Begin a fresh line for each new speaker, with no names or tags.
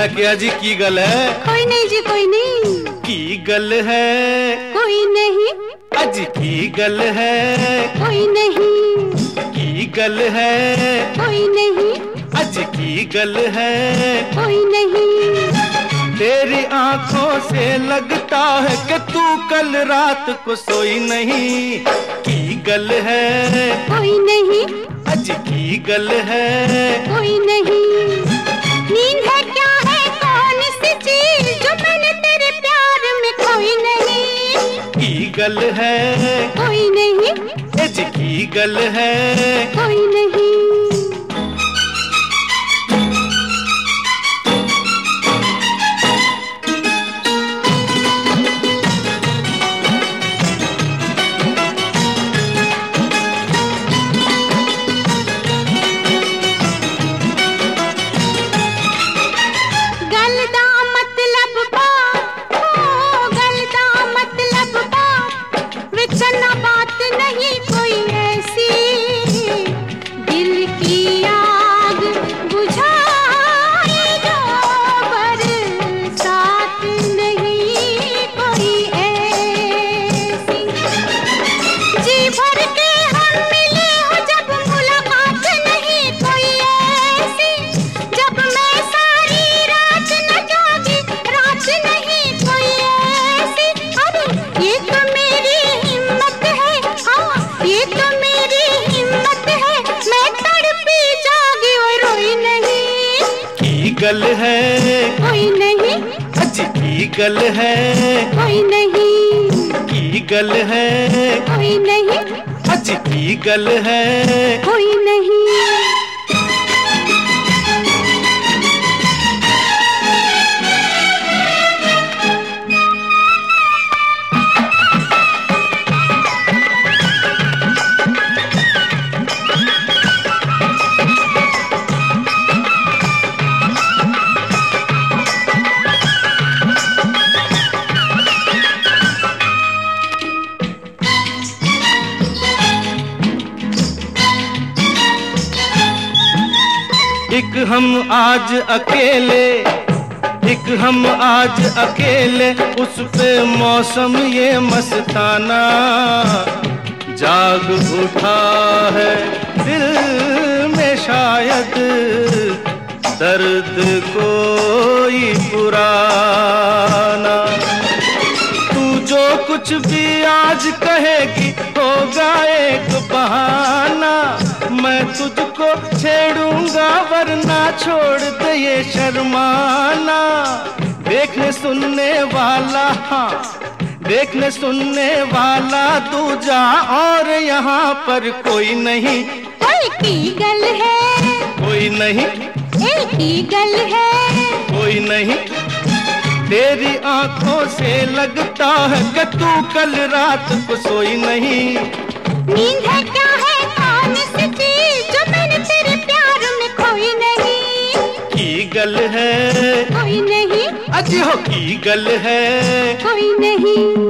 मैं क्या जी की गल है?
कोई नहीं जी कोई नहीं।
की गल है?
कोई नहीं।
अज की गल है?
कोई नहीं।
की गल है?
कोई नहीं।
अज की गल है?
कोई नहीं।
तेरी आँखों से लगता है कि तू कल रात को सोई नहीं। की गल है?
कोई नहीं।
अज की गल है?
कोई नहीं।
गल है।
कोई नहीं।
की गल है।
कोई नहीं।
गल है।
कोई नहीं।
अच्छी की गल है।
कोई नहीं।
की गल है।
कोई नहीं।
अच्छी की गल है।
कोई नहीं।
एक हम आज अकेले, एक हम आज अकेले, उस पे मौसम ये मस्ताना। जाग उठा है दिल में शायद, दर्द कोई पुराना। तू जो कुछ भी आज कहेगी, होगा एक बहाना। मैं तुझको छेड़ूँगा वरना छोड़ दे ये शर्माना। देखने सुनने वाला हाँ देखने सुनने वाला दूजा और यहाँ पर कोई नहीं।
कोई की गल है?
कोई नहीं।
एक ही गल है।
कोई नहीं। तेरी आँखों से लगता है कि तू कल रात को सोई नहीं।
नींद है क्या?
गल है।
कोई नहीं।
अजी हो की गल है।
कोई नहीं।